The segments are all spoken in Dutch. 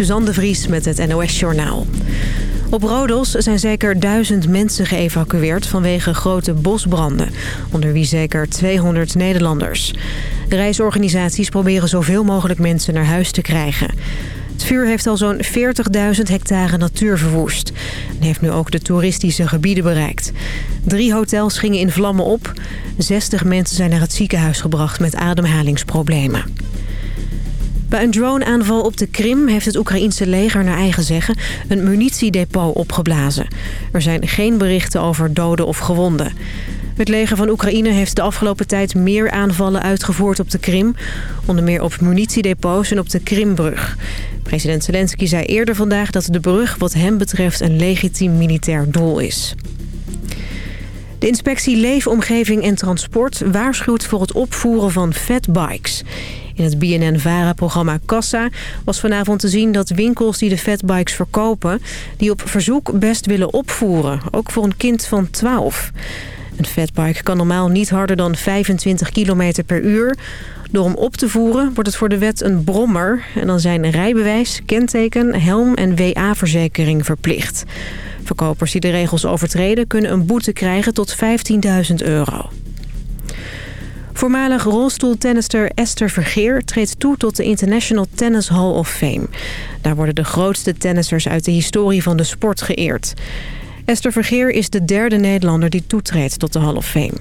Suzanne de Vries met het NOS Journaal. Op Rodos zijn zeker duizend mensen geëvacueerd vanwege grote bosbranden. Onder wie zeker 200 Nederlanders. De reisorganisaties proberen zoveel mogelijk mensen naar huis te krijgen. Het vuur heeft al zo'n 40.000 hectare natuur verwoest. En heeft nu ook de toeristische gebieden bereikt. Drie hotels gingen in vlammen op. 60 mensen zijn naar het ziekenhuis gebracht met ademhalingsproblemen. Bij een droneaanval op de Krim heeft het Oekraïense leger naar eigen zeggen een munitiedepot opgeblazen. Er zijn geen berichten over doden of gewonden. Het leger van Oekraïne heeft de afgelopen tijd meer aanvallen uitgevoerd op de Krim. Onder meer op munitiedepots en op de Krimbrug. President Zelensky zei eerder vandaag dat de brug wat hem betreft een legitiem militair doel is. De inspectie Leefomgeving en Transport waarschuwt voor het opvoeren van fatbikes. In het BNN-VARA-programma Kassa was vanavond te zien dat winkels die de fatbikes verkopen... die op verzoek best willen opvoeren, ook voor een kind van 12. Een fatbike kan normaal niet harder dan 25 km per uur. Door hem op te voeren wordt het voor de wet een brommer... en dan zijn rijbewijs, kenteken, helm en WA-verzekering verplicht. Verkopers die de regels overtreden kunnen een boete krijgen tot 15.000 euro. Voormalig rolstoeltennister Esther Vergeer treedt toe tot de International Tennis Hall of Fame. Daar worden de grootste tennissers uit de historie van de sport geëerd. Esther Vergeer is de derde Nederlander die toetreedt tot de Hall of Fame.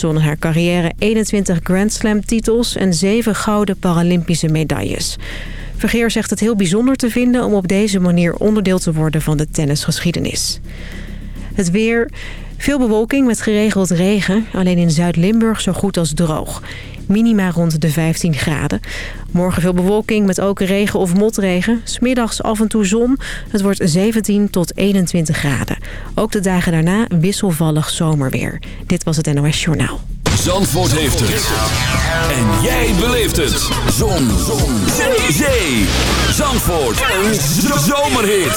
Won in haar carrière 21 Grand Slam titels en 7 gouden Paralympische medailles. Vergeer zegt het heel bijzonder te vinden om op deze manier onderdeel te worden van de tennisgeschiedenis. Het weer... Veel bewolking met geregeld regen. Alleen in Zuid-Limburg zo goed als droog. Minima rond de 15 graden. Morgen veel bewolking met ook regen of motregen. Smiddags af en toe zon. Het wordt 17 tot 21 graden. Ook de dagen daarna wisselvallig zomerweer. Dit was het NOS Journaal. Zandvoort heeft het. En jij beleeft het. Zon. zon. Zee. Zandvoort. Een zomerhit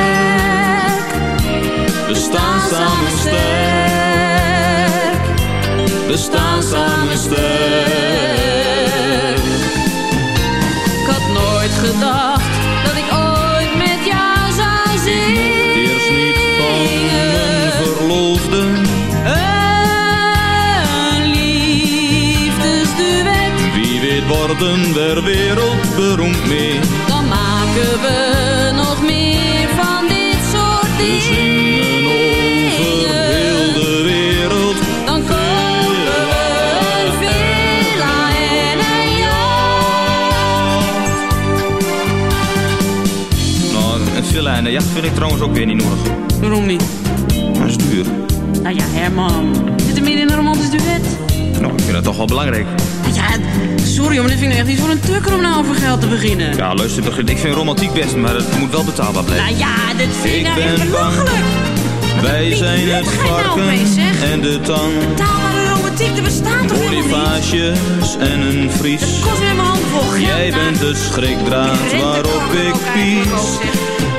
We staan samen sterk. We staan samen sterk. Ik had nooit gedacht dat ik ooit met jou zou zingen. Eerst niet van mijn verloofde. Een liefdesduet, Wie weet worden we wereldberoemd mee. dan maken we een een jacht vind ik trouwens ook weer niet nodig. Waarom niet? Dat is duur. Nou ja, Herman. Zit er midden in een romantisch duet? Nou, ik vind het toch wel belangrijk. Nou Ja, sorry, maar dit vind ik echt niet voor een tukker om nou over geld te beginnen. Ja, luister, begin- ik vind romantiek best, maar het moet wel betaalbaar blijven. Nou ja, dit vind ik nou echt belachelijk. Wij zijn het nou varken en de tang. Betaalbare romantiek, er bestaat toch helemaal niet? En een vries. Kost weer mijn hand vol. Jij nou. bent de schrikdraad waarop ik pies.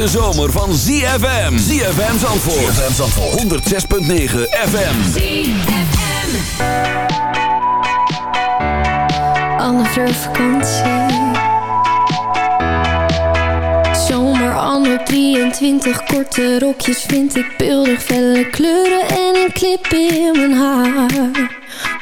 Hete zomer van ZFM. ZFM Zandvoort. ZFM Zandvoort. 106.9 FM. Anne Fleur vakantie. Zomer anno 23, korte rokjes vind ik beeldig. Felle kleuren en een clip in mijn haar.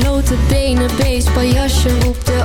Blote benen, beestpaljasje. Roep de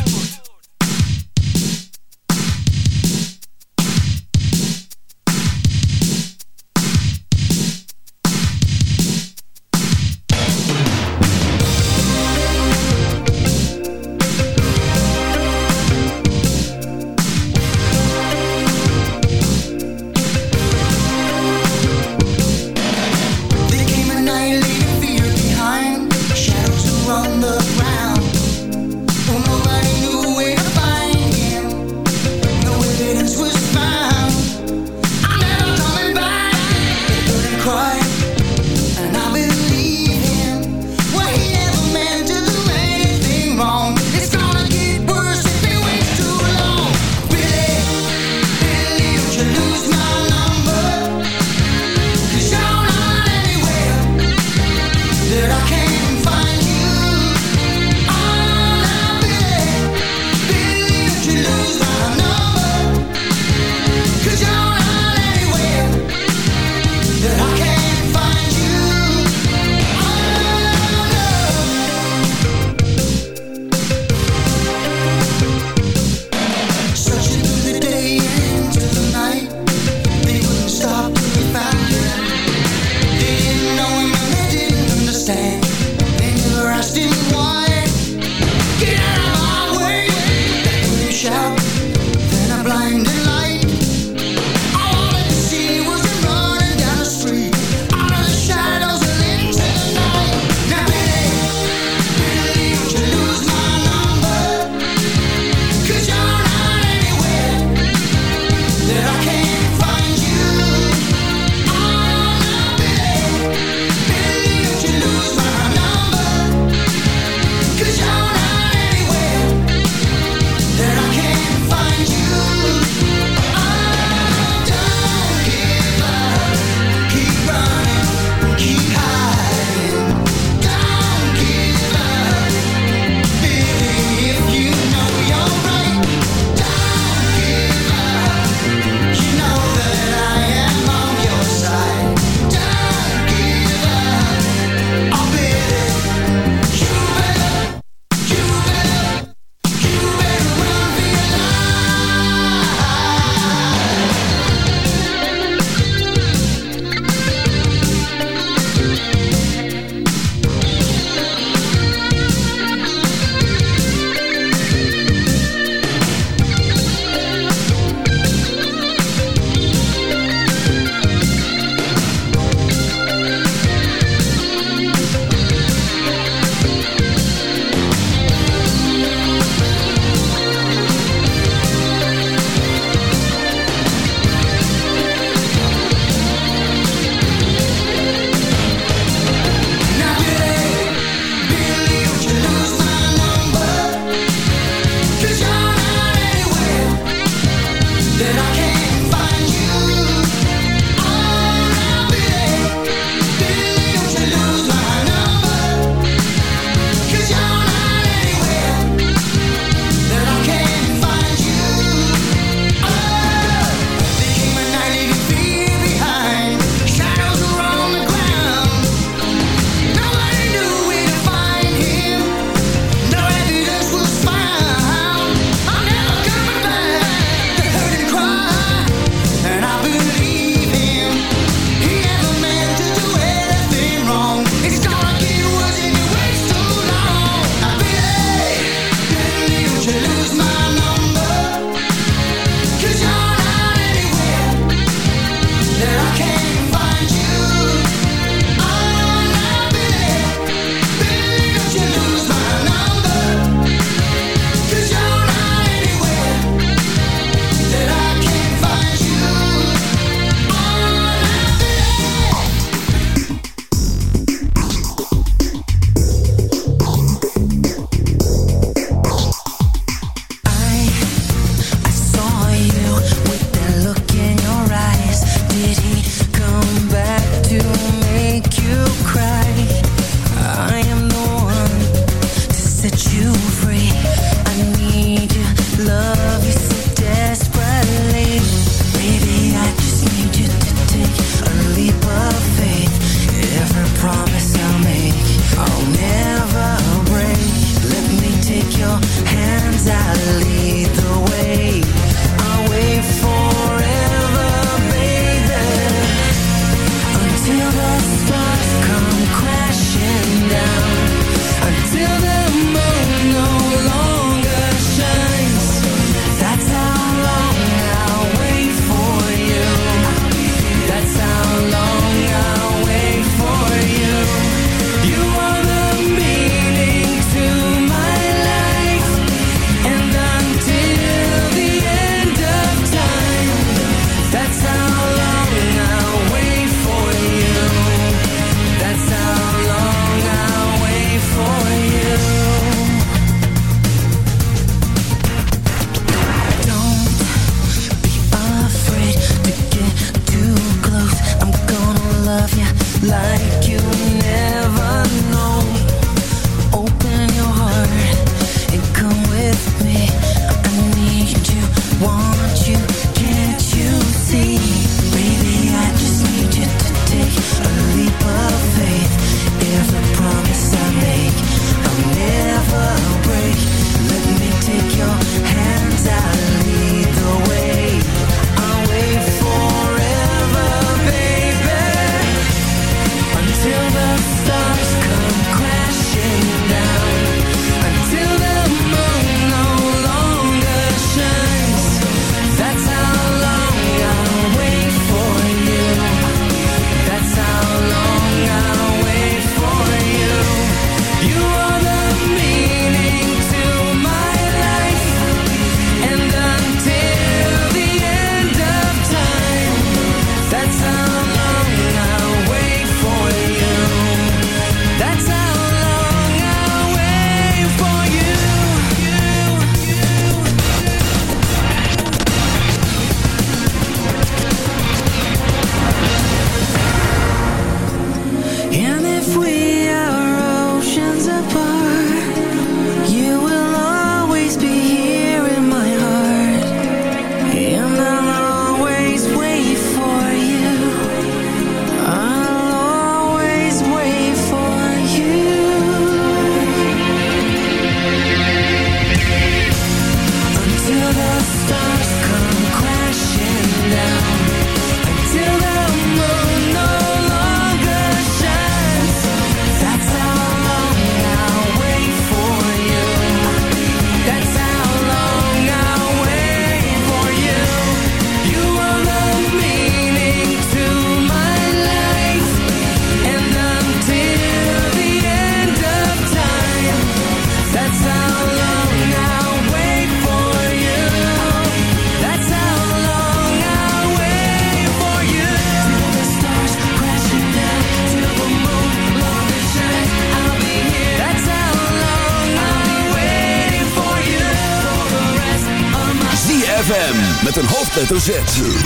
Hoofdletter Z.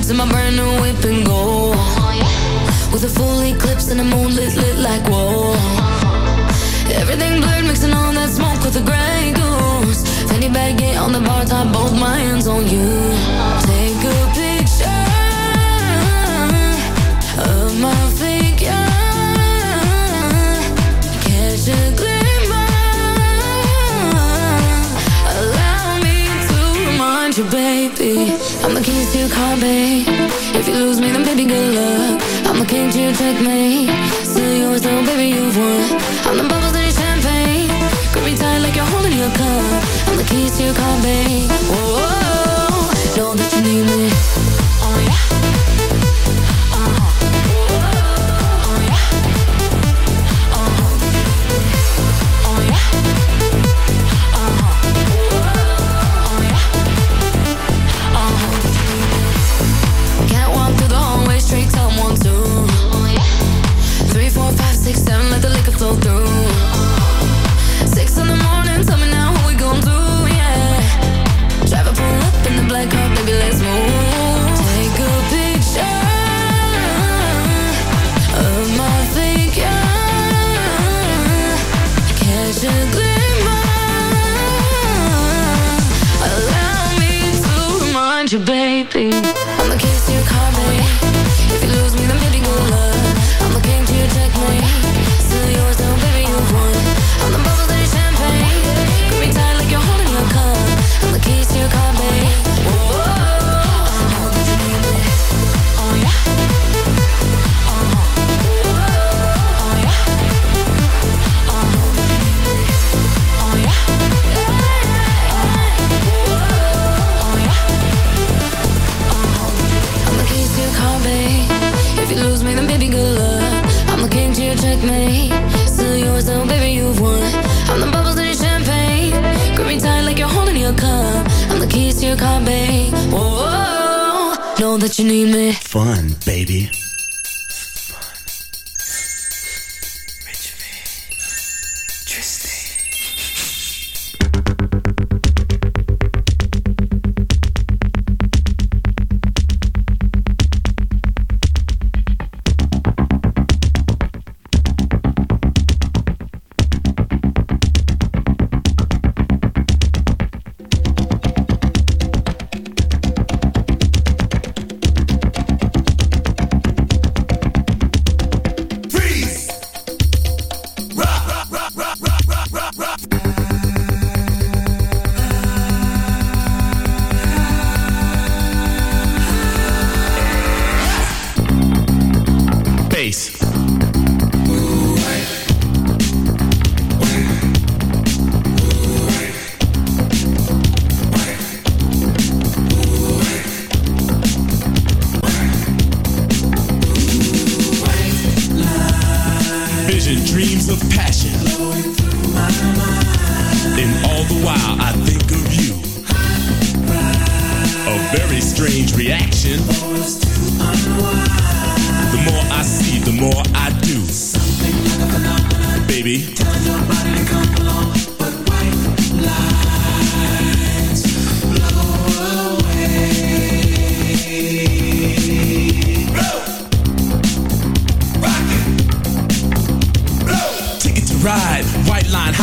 into my brand new whip and go With a full eclipse and a moonlit lit like whoa Everything blurred, mixing all that smoke with the gray goose. Fanny baggy on the bar top, both my hands on you. Good luck. I'm the king to checkmate. Still yours, though, baby, you've won. I'm the bubbles in your champagne. Grip me tight like you're holding your cup. I'm the keys to your car, babe. Whoa, see. Fun.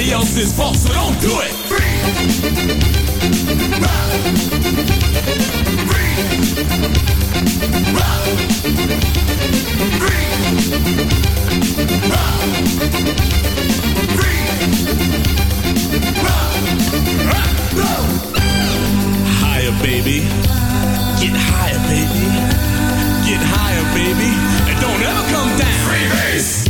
Nobody else's fault, so don't do it. Free. Higher, baby. Get higher, baby. Get higher, baby. And don't ever come down. Freebase.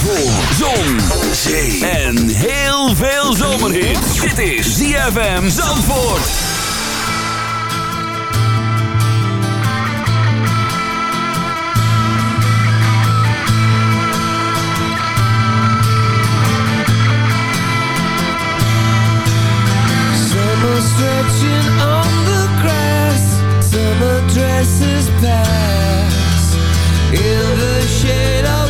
Voor zon, zee en heel veel zomerhit. Dit is ZFM Zandvoort. Summer stretching on the grass Summer dresses pass In the shade of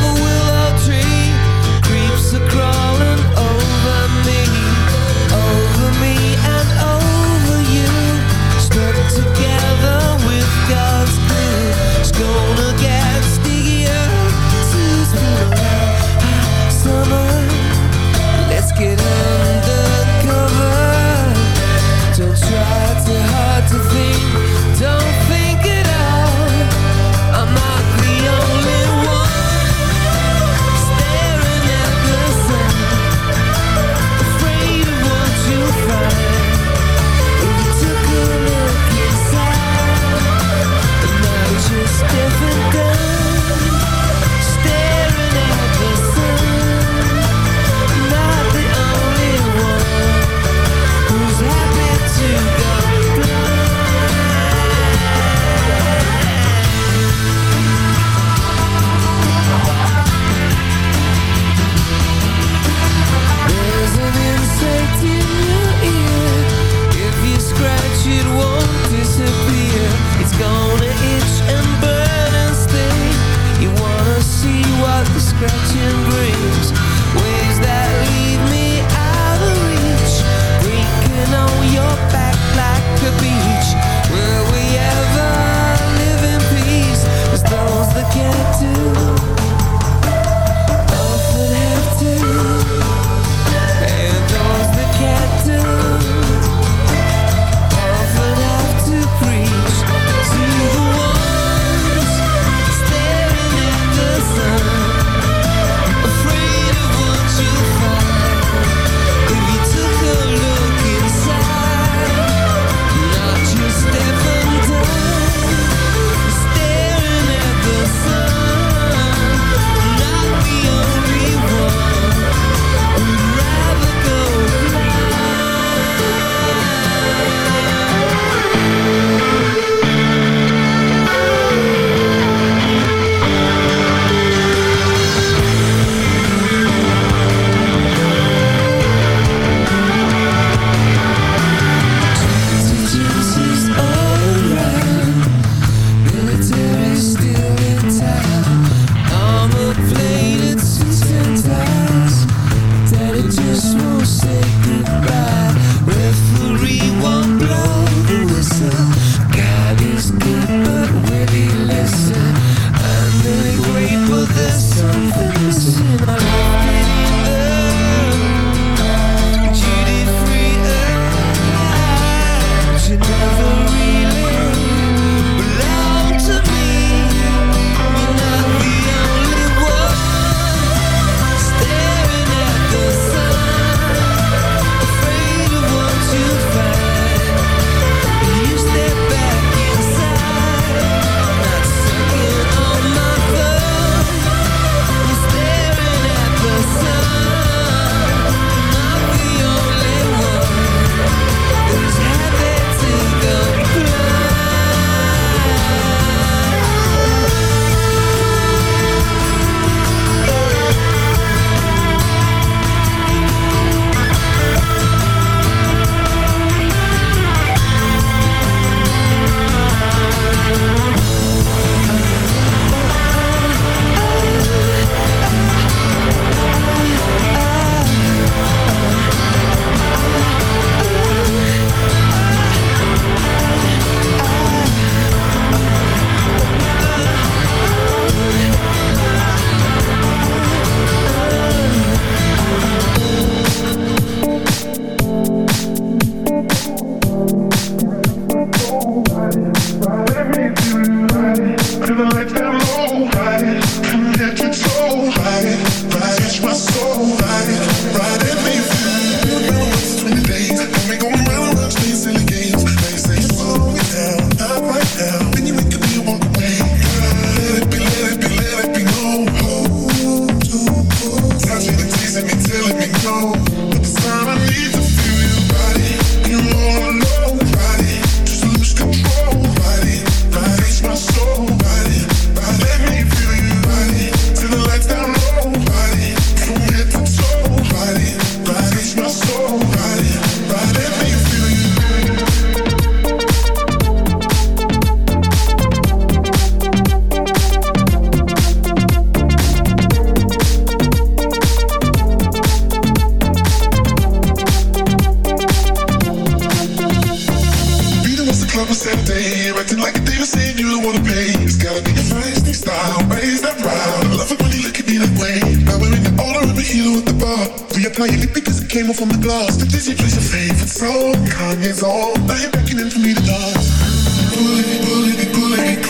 raise that. I love it when you look at me that way. Now we're in the order of a hero at the bar. Reapply your lip because it came off on the glass. The Disney plays your favorite song, Kanye's on. Now you're beckoning for me to dance.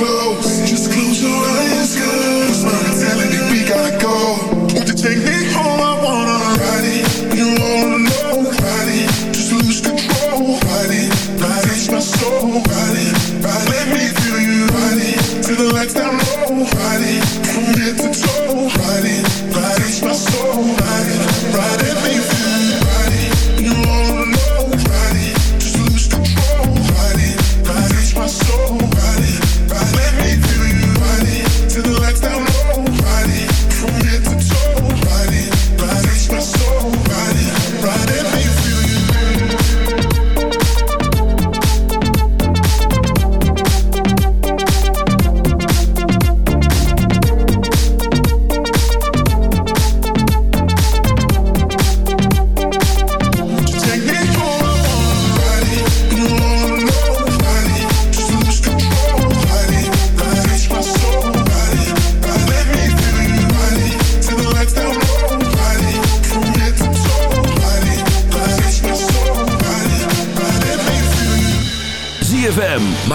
Close. Just close your eyes, telling me we gotta go. Won't you take me home? I wanna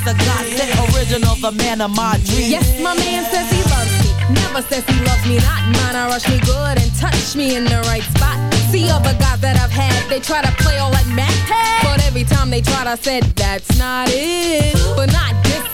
he's a godsend Original, the man of my dreams. Yes, my man says he loves me Never says he loves me not. Mine, I rush me good and touch me in the right spot. See other guys that I've had They try to play all like Matt But every time they tried I said that's not it. But not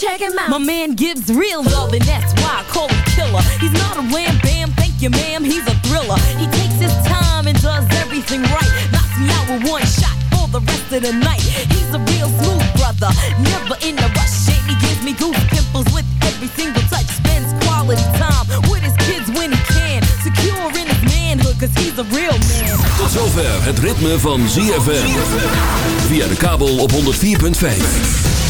Check him out. My man gives real love, and that's why I call him killer. He's not a wham bam, thank you, ma'am. He's a thriller. He takes his time and does everything right. Knocks me out with one shot for the rest of the night. He's a real smooth brother, never in a rush. And he gives me goose pimples with every single touch. Spends quality time with his kids when he can. Secure in his manhood, cause he's a real man. Tot zover het ritme van ZFM. Via de kabel op 104.5.